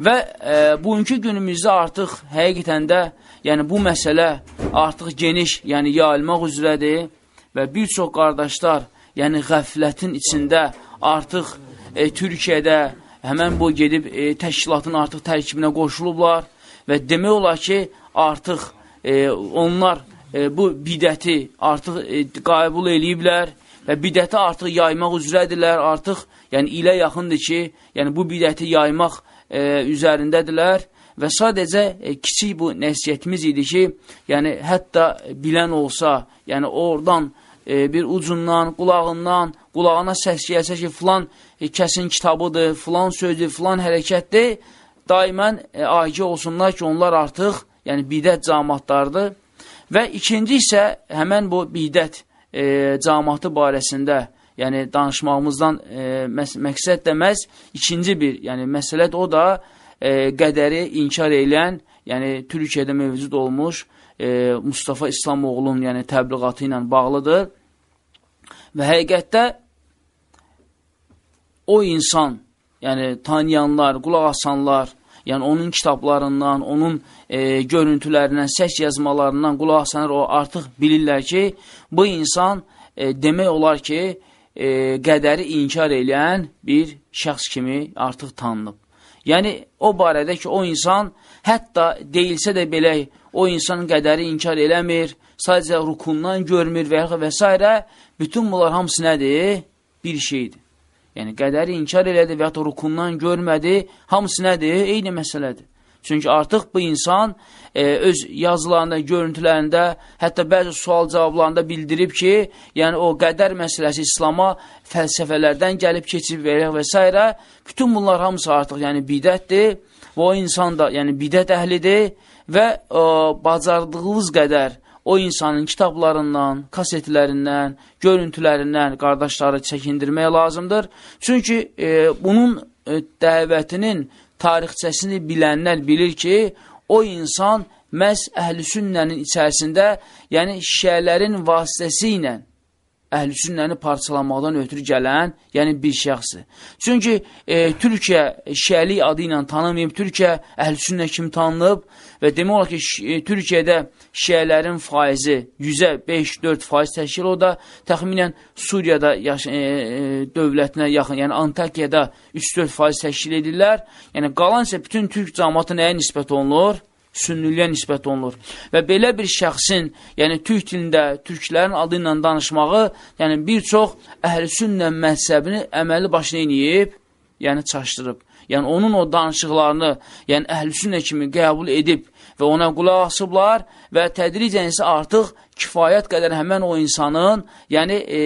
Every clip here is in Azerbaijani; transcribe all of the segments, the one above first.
Və e, bugünkü günümüzdə artıq həqiqətən də yəni bu məsələ artıq geniş, yəni yayılmaq üzrədir və bir çox qardaşlar, yəni qəflətin içində artıq e, Türkiyədə həmən bu gedib e, təşkilatın artıq tərkibinə qoşulublar və demək olar ki, artıq e, onlar e, bu bidəti artıq e, qəbul eləyiblər və bidəti artıq yaymaq üzrədirlər, artıq yəni ilə yaxındır ki, yəni bu bidəti yaymaq e, üzərindədirlər və sadəcə e, kiçik bu nəsiyyətimiz idi ki, yəni hətta bilən olsa, yəni oradan e, bir ucundan, qulağından, qulağına səs gəlsə ki, filan e, kəsin kitabıdır, filan sözdür, filan hərəkətdir, daimən e, agə olsunlar ki, onlar artıq yəni bidət camatlardır. Və ikinci isə həmən bu bidət e, camatı barəsində yəni danışmağımızdan e, məs məqsəd deməz, ikinci bir yəni məsələdir, o da e, qədəri inkar edən, yəni Türkiyədə mövcud olmuş e, Mustafa İslamoğlu'nun yəni təbliğatı ilə bağlıdır. Və həqiqətdə o insan, yəni tanıyanlar, qulaq asanlar, yəni onun kitablarından, onun e, görüntülərindən, səs yazmalarından qulaq asanlar o artıq bilirlər ki, bu insan e, demək olar ki, e, qədəri inkar edən bir şəxs kimi artıq tanınıb. Yəni, o barədə ki, o insan hətta deyilsə də belə o insan qədəri inkar eləmir, sadəcə rukundan görmür və, və s. Bütün bunlar hamısı nədir? Bir şeydir. Yəni, qədəri inkar elədi və ya rukundan görmədi, hamısı nədir? Eyni məsələdir. Çünki artıq bu insan e, öz yazılarında, görüntülərində, hətta bəzi sual cavablarında bildirib ki, yəni o qədər məsələsi İslama fəlsəfələrdən gəlib keçib verək və s. Bütün bunlar hamısı artıq yəni bidətdir və o insan da yəni bidət əhlidir və e, bacardığınız qədər o insanın kitablarından, kasetlərindən, görüntülərindən qardaşları çəkindirmək lazımdır. Çünki e, bunun e, dəvətinin tarixçəsini bilənlər bilir ki, o insan məhz əhl-i sünnənin içərisində, yəni şiələrin vasitəsi ilə əhl-i sünnəni parçalamaqdan ötürü gələn, yəni bir şəxsdir. Çünki e, Türkiyə şiəlik adı ilə tanımayıb, Türkiyə əhl-i sünnə kimi tanınıb və demək olar ki, e, Türkiyədə şiələrin faizi 100-ə 5-4 faiz təşkil o da təxminən Suriyada yaş e, e, dövlətinə yaxın, yəni Antakiyada 3-4 faiz təşkil edirlər. Yəni qalan isə bütün türk cəmatı nəyə nisbət olunur? Sünniliyə nisbət olunur. Və belə bir şəxsin, yəni türk dilində türklərin adı ilə danışmağı, yəni bir çox əhl-i sünnə məhzəbini əməli başına inəyib, yəni çaşdırıb. Yəni onun o danışıqlarını, yəni əhl-i sünnə kimi qəbul edib və ona qulaq asıblar və tədricən isə artıq kifayət qədər həmən o insanın, yəni e,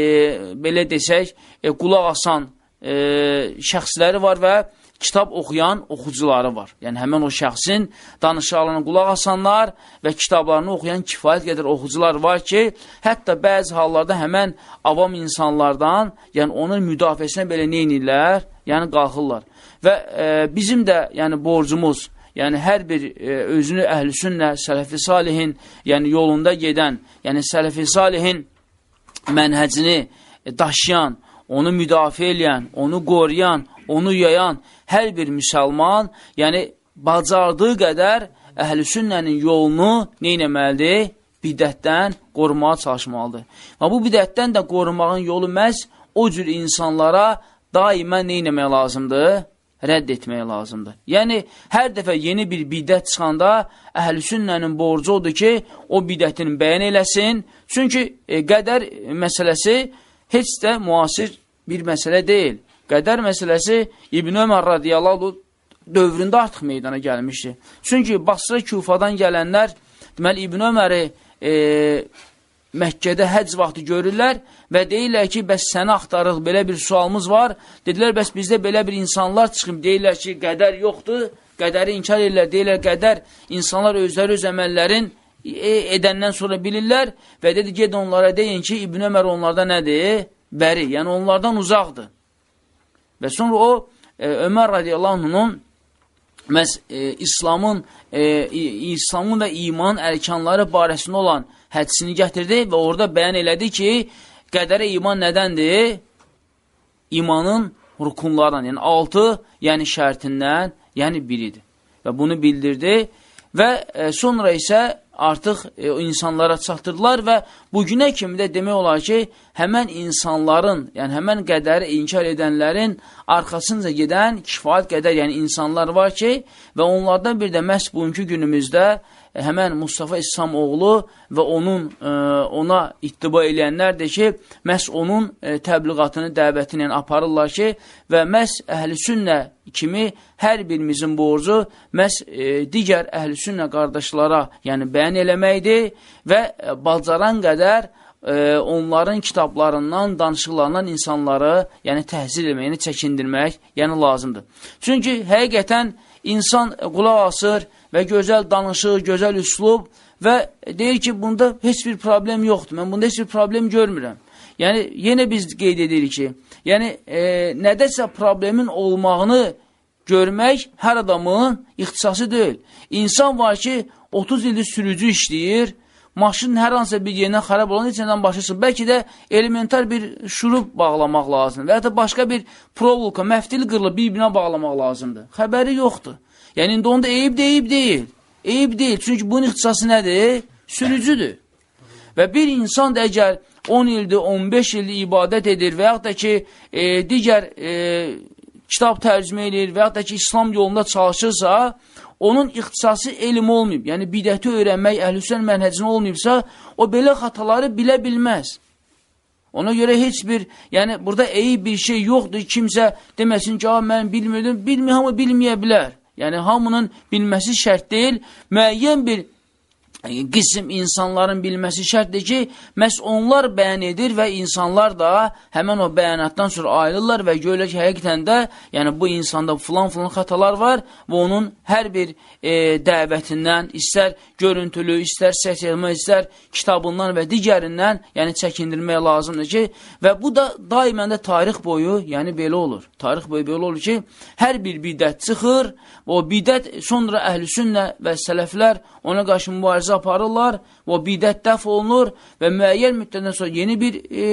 belə desək, e, qulaq asan e, şəxsləri var və kitab oxuyan oxucuları var. Yəni, həmən o şəxsin danışıqlarına qulaq asanlar və kitablarını oxuyan kifayət qədər oxucular var ki, hətta bəzi hallarda həmən avam insanlardan, yəni onun müdafiəsinə belə neynirlər? Yəni, qalxırlar. Və e, bizim də yəni, borcumuz, yəni hər bir e, özünü əhlüsünnə, sələfi salihin, yəni yolunda gedən, yəni sələfi salihin mənhəcini e, daşıyan, onu müdafiə eləyən, onu qoruyan, onu yayan hər bir müsəlman, yəni bacardığı qədər əhl-i sünnənin yolunu neynəməlidir? Bidətdən qorumağa çalışmalıdır. Və bu bidətdən də qorumağın yolu məhz o cür insanlara daimə neynəmək lazımdır? Rədd etmək lazımdır. Yəni, hər dəfə yeni bir bidət çıxanda əhl-i sünnənin borcu odur ki, o bidətini bəyan eləsin. Çünki e, qədər məsələsi heç də müasir bir məsələ deyil. Qədər məsələsi İbn Ömər radiyallahu dövründə artıq meydana gəlmişdi. Çünki Basra Kufadan gələnlər, deməli İbn Öməri e, Məkkədə həcc vaxtı görürlər və deyirlər ki, bəs səni axtarıq, belə bir sualımız var. Dedilər, bəs bizdə belə bir insanlar çıxıb, deyirlər ki, qədər yoxdur, qədəri inkar edirlər, deyirlər, qədər insanlar özləri öz əməllərin e, edəndən sonra bilirlər və dedi, gedin onlara deyin ki, İbn Ömər onlardan nədir? Bəri, yəni onlardan uzaqdır. Və sonra o, e, Ömər radiyallahu anhunun məhz e, İslamın, e, İslamın və imanın ərkanları barəsində olan hədisini gətirdi və orada bəyan elədi ki, qədərə iman nədəndir? İmanın rukunlardan, yəni altı, yəni şərtindən yəni biridir. Və bunu bildirdi və e, sonra isə artıq e, insanlara çatdırdılar və bugünə kimi də demək olar ki, həmən insanların, yəni həmən qədəri inkar edənlərin arxasınca gedən kifayət qədər, yəni insanlar var ki, və onlardan bir də məhz bugünkü günümüzdə E, həmən Mustafa İslamoğlu və onun e, ona ittiba eləyənlərdir ki, məhz onun e, təbliğatını, dəvətini yəni, aparırlar ki, və məhz əhl-i sünnə kimi hər birimizin borcu məhz ə, digər əhl-i sünnə qardaşlara yəni bəyan eləməkdir və balcaran qədər ə, onların kitablarından, danışıqlarından insanları yəni təhsil etməyini çəkindirmək yəni lazımdır. Çünki həqiqətən insan qulaq asır, və gözəl danışıq, gözəl üslub və deyir ki, bunda heç bir problem yoxdur, mən bunda heç bir problem görmürəm. Yəni, yenə biz qeyd edirik ki, yəni, e, nədəsə problemin olmağını görmək hər adamın ixtisası deyil. İnsan var ki, 30 ildir sürücü işləyir, maşın hər hansısa bir yerindən xarab olan içindən başlasın. Bəlkə də elementar bir şurub bağlamaq lazımdır və ya da başqa bir provulka, məftil qırılıb bir-birinə bağlamaq lazımdır. Xəbəri yoxdur. Yəni, indi onda eyib deyib deyil. Eyib deyil. Çünki bunun ixtisası nədir? Sürücüdür. Və bir insan da əgər 10 ildir, 15 ildir ibadət edir və yaxud da ki, e, digər e, kitab tərcümə edir və yaxud da ki, İslam yolunda çalışırsa, onun ixtisası elm olmayıb, yəni bidəti öyrənmək, əhlüsən mənhəcini olmayıbsa, o belə xataları bilə bilməz. Ona görə heç bir, yəni burada eyib bir şey yoxdur, kimsə deməsin ki, mən bilmirdim, bilmir, hamı bilməyə bilər. Yəni, hamının bilməsi şərt deyil, müəyyən bir qism insanların bilməsi şərtdir ki, məhz onlar bəyan edir və insanlar da həmən o bəyanatdan sonra ayrılırlar və görürlər ki, həqiqətən də, yəni bu insanda filan-filan xatalar var və onun hər bir e, dəvətindən, istər görüntülü, istər səsiyəlmə, istər kitabından və digərindən, yəni çəkindirmək lazımdır ki, və bu da daimən də tarix boyu, yəni belə olur. Tarix boyu belə olur ki, hər bir bidət çıxır, o bidət sonra əhlüsünnə və sələflər ona qarşı mübarizə aparırlar, o bidət dəf olunur və müəyyən müddətdən sonra yeni bir e,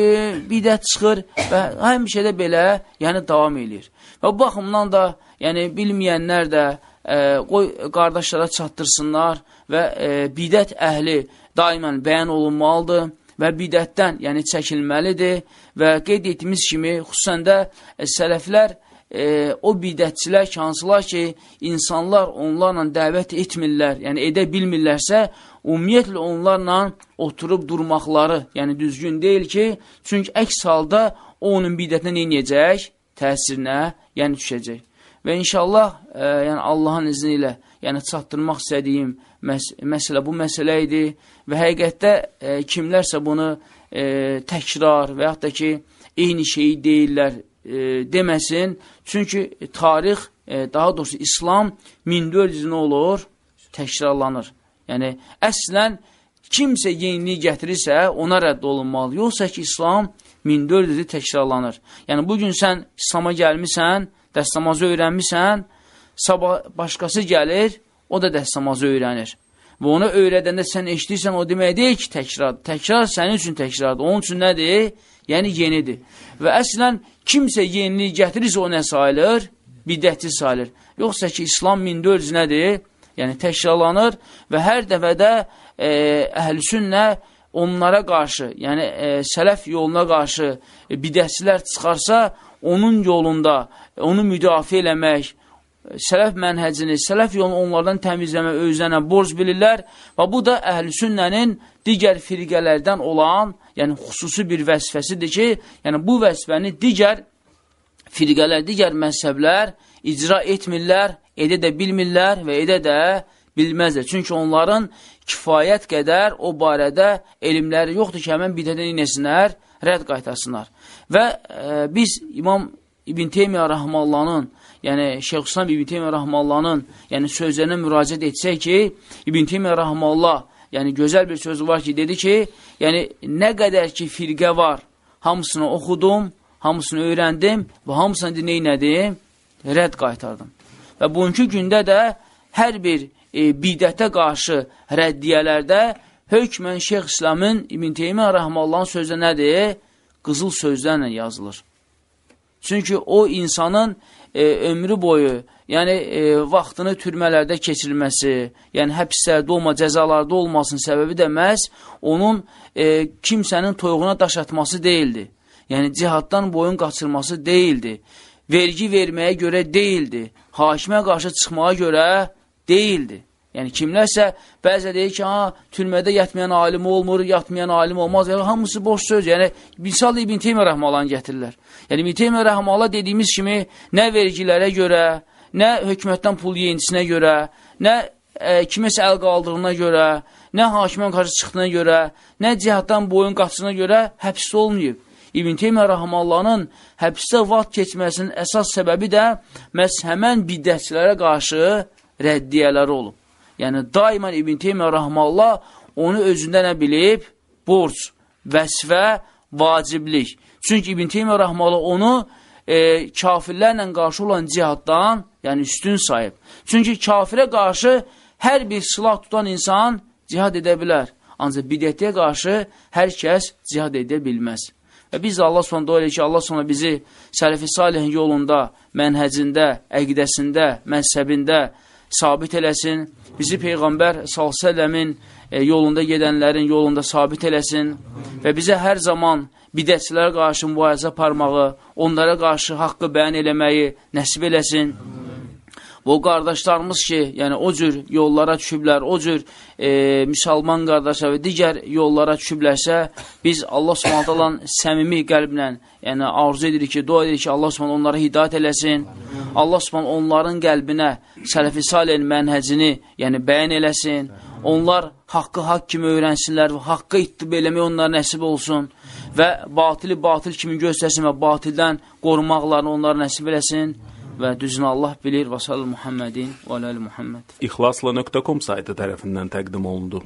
bidət çıxır və həmişə də belə yəni davam edir. Və bu baxımdan da yəni bilməyənlər də e, qoy qardaşlara çatdırsınlar və e, bidət əhli daimən bəyan olunmalıdır və bidətdən yəni çəkilməlidir və qeyd etdiyimiz kimi xüsusən də e, sələflər e, o bidətçilər ki, hansılar ki, insanlar onlarla dəvət etmirlər, yəni edə bilmirlərsə, ümumiyyətlə onlarla oturub durmaqları, yəni düzgün deyil ki, çünki əks halda o onun bidətinə neynəyəcək? Təsirinə, yəni düşəcək. Və inşallah, e, yəni Allahın izni ilə, yəni çatdırmaq istədiyim məs məsələ bu məsələ idi və həqiqətdə e, kimlərsə bunu e, təkrar və yaxud da ki, eyni şeyi deyirlər, e, deməsin. Çünki tarix, e, daha doğrusu İslam 1400 nə olur? Təkrarlanır. Yəni, əslən, kimsə yenilik gətirirsə, ona rədd olunmalı. Yoxsa ki, İslam 1400 təkrarlanır. Yəni, bugün sən İslama gəlmirsən, dəstəmazı öyrənmirsən, sabah başqası gəlir, o da dəstəmazı öyrənir. Və onu öyrədəndə sən eşitirsən, o demək deyil ki, təkrar. Təkrar sənin üçün təkrardır. Onun üçün nədir? Yəni, yenidir. Və əslən, kimsə yenilik gətirirsə o nə sayılır? Bidətçi sayılır. Yoxsa ki, İslam 1400 nədir? Yəni təkrarlanır və hər dəfədə e, əhlüsünnə onlara qarşı, yəni e, sələf yoluna qarşı e, bidətçilər çıxarsa, onun yolunda onu müdafiə eləmək, sələf mənhəcini, sələf yolunu onlardan təmizləmə, özlənə borc bilirlər və bu da əhlüsünnənin digər firqələrdən olan, yəni xüsusi bir vəzifəsidir ki, yəni bu vəzifəni digər firqələr, digər məzhəblər icra etmirlər, edə də bilmirlər və edə də bilməzlər. Çünki onların kifayət qədər o barədə elmləri yoxdur ki, həmən bidədən inəsinlər, rədd qaytasınlar. Və e, biz İmam İbn Teymiyyə Rəhmallahın, yəni Şeyxüslam İbn Teymiyyə Rəhmallahın yəni sözlərinə müraciət etsək ki, İbn Teymiyyə Rəhmallah yəni gözəl bir sözü var ki, dedi ki, yəni nə qədər ki firqə var, hamısını oxudum, hamısını öyrəndim və hamısını dinləynədim, rədd qaytardım. Və bugünkü gündə də hər bir e, bidətə qarşı rəddiyələrdə hökmən Şeyx İslamın İbn Teymiyyə Rəhmallahın sözü nədir? Qızıl sözlərlə yazılır. Çünki o insanın e, ömrü boyu, yəni e, vaxtını türmələrdə keçirilməsi, yəni həbslərdə olma, cəzalarda olmasının səbəbi də məhz onun e, kimsənin toyuğuna daş atması deyildi. Yəni cihaddan boyun qaçırması deyildi. Vergi verməyə görə deyildi. Hakimə qarşı çıxmağa görə deyildi. Yəni kimlərsə bəzə deyir ki, ha, türmədə yatmayan alim olmur, yatmayan alim olmaz. Yəni hamısı boş söz. Yəni misal İbn Teymiyyə rəhməhullah gətirirlər. Yəni İbn Teymiyyə rəhməhullah dediyimiz kimi nə vergilərə görə, nə hökumətdən pul yeyintisinə görə, nə e, kiməsə əl qaldığına görə, nə hakimə qarşı çıxdığına görə, nə cihaddan boyun qaçdığına görə həbsdə olmayıb. İbn Teymiyyə rəhməhullahın həbsdə vaxt keçməsinin əsas səbəbi də məhz həmən bidətçilərə qarşı rəddiyələri olub. Yəni, daimən İbn Teymiyyə Rahmallah onu özündə nə bilib? Borc, vəsfə, vaciblik. Çünki İbn Teymiyyə Rahmallah onu e, kafirlərlə qarşı olan cihaddan, yəni üstün sayıb. Çünki kafirə qarşı hər bir silah tutan insan cihad edə bilər. Ancaq bidətliyə qarşı hər kəs cihad edə bilməz. Və biz Allah sonra dua ki, Allah sonra bizi sələfi salihin yolunda, mənhəcində, əqidəsində, məzhəbində sabit eləsin bizi Peyğəmbər s.ə.v-in e, yolunda gedənlərin yolunda sabit eləsin və bizə hər zaman bidətçilərə qarşı mübarizə parmağı, onlara qarşı haqqı bəyan eləməyi nəsib eləsin. O qardaşlarımız ki, yəni o cür yollara düşüblər, o cür e, müsəlman qardaşlar və digər yollara düşüblərsə, biz Allah Subhanahu səmimi qəlblə, yəni arzu edirik ki, dua edirik ki, Allah Subhanahu onlara hidayət eləsin. Allah Subhanahu onların qəlbinə sələfi salihin mənhəcini, yəni bəyan eləsin. Onlar haqqı haqq kimi öyrənsinlər və haqqı ittib eləmək onlara nəsib olsun və batili batil kimi göstərsin və batildən qorumaqlarını onlara nəsib eləsin və düzünü Allah bilir və sallı Muhammedin və aləli Muhammed. İxlasla.com saytı tərəfindən təqdim olundu.